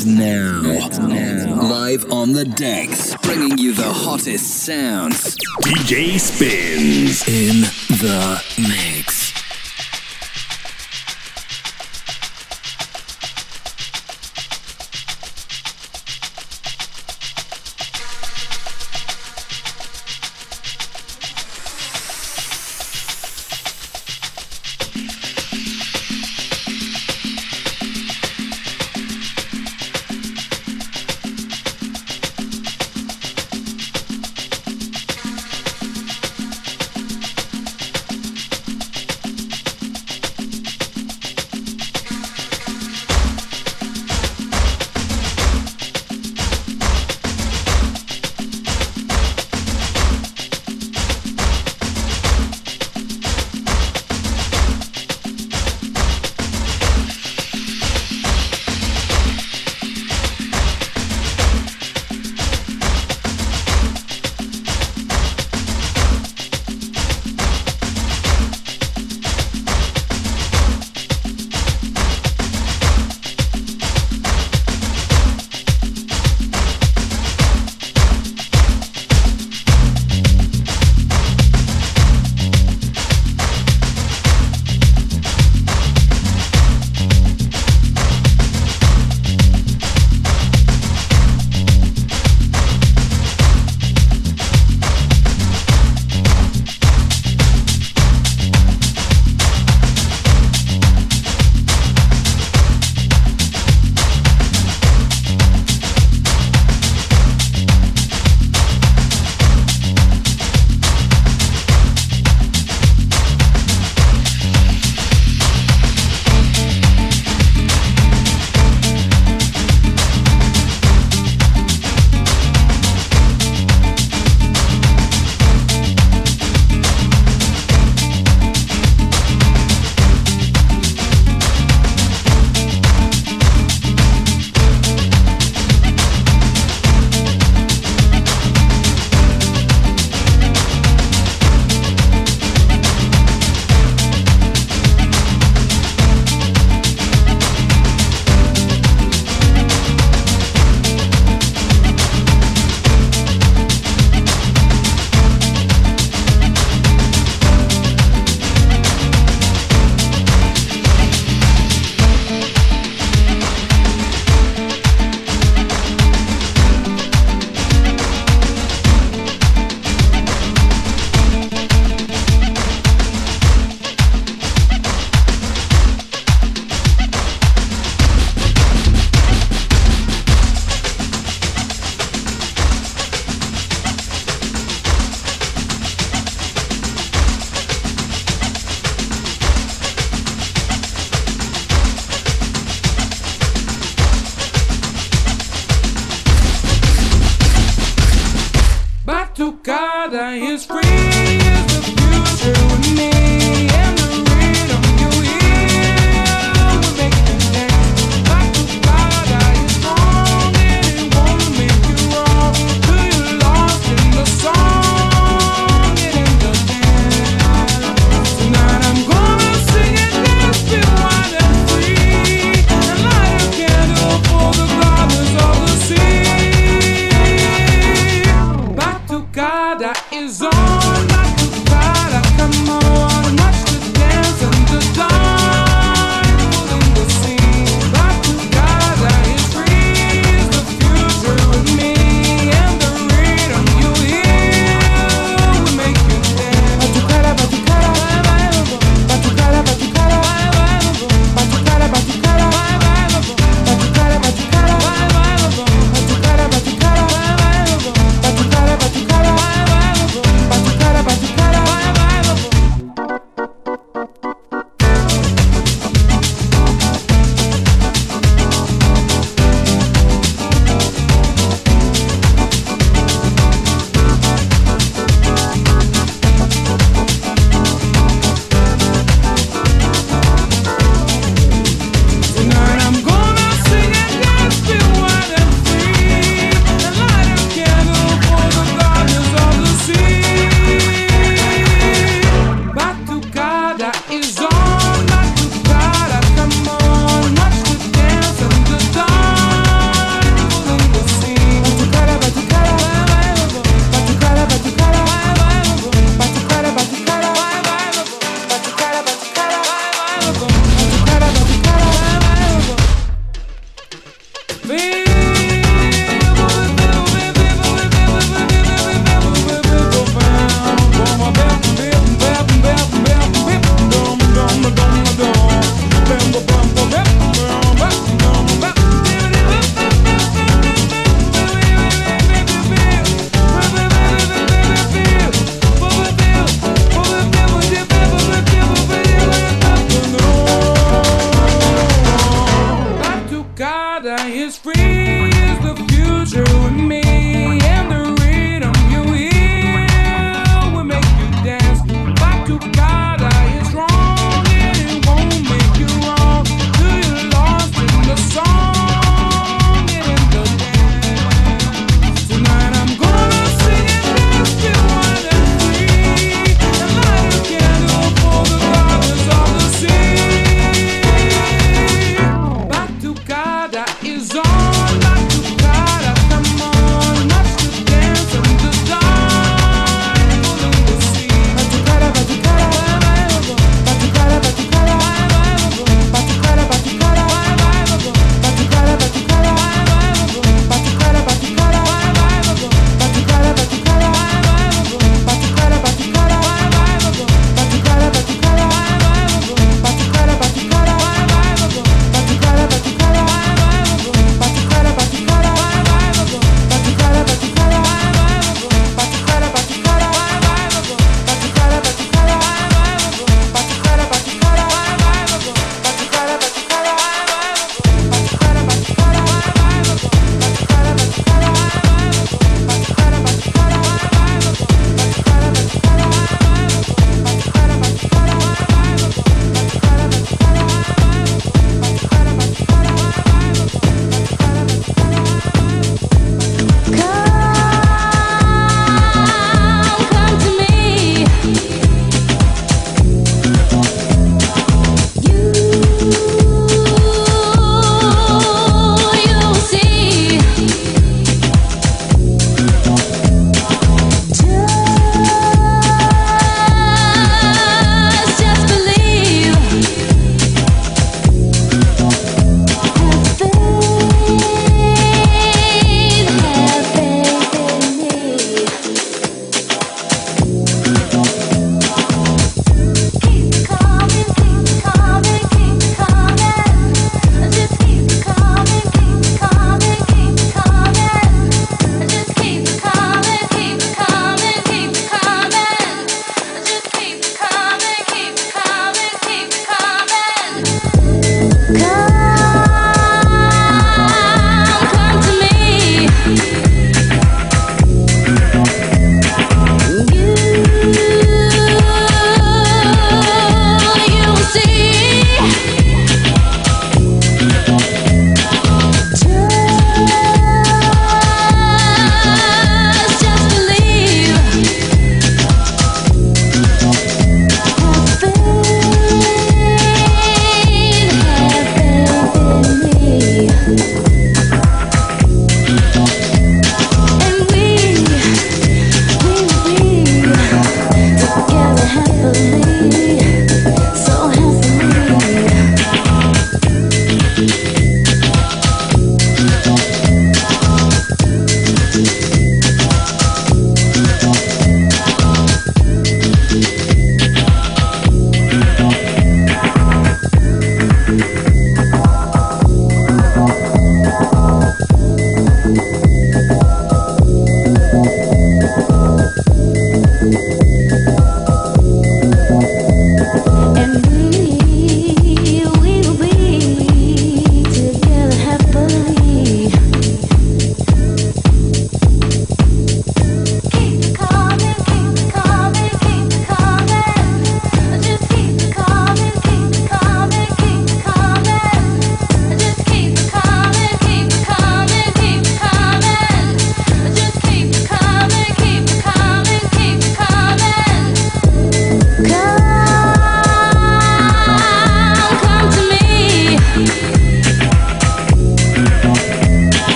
And now, live on the decks, bringing you the hottest sounds. DJ Spinz in the mix.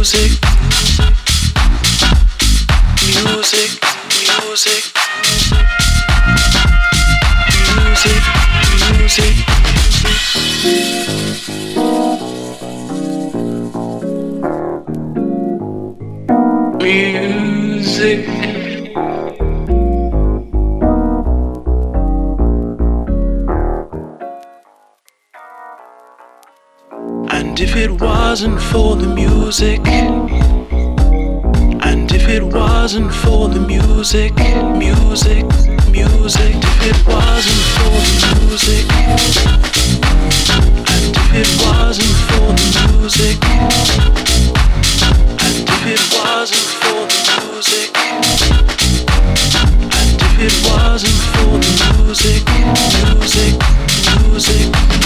Music, music, music, music, music, music. And if it wasn't for the music music. And if it wasn't for the music, music, music, if it wasn't for the music. And if it wasn't for the music. And if it wasn't for the music. And if it wasn't for the music, music, music.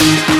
Thank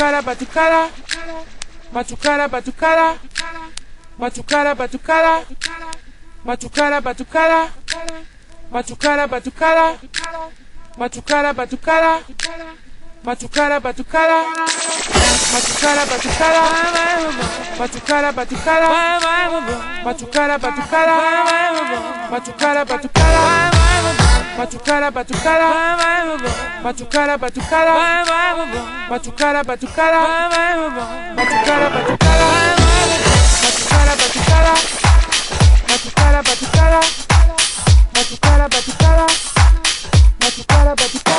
Batucada, batucada. Batucada, batucada. Batucada, batucada. Batucada, batucada. Batucada, batucada. Batucada, batucada. Batucada, batucada. Batucada, batucada. Batucada, batucada. Batucada, batucada. Batucada, batucada. Batucada, batucada. Batucada, batucada. Batucada, batucada. Batucada, batucada. Batucada, batucada. Batucada, batucada. Batucada, batucada.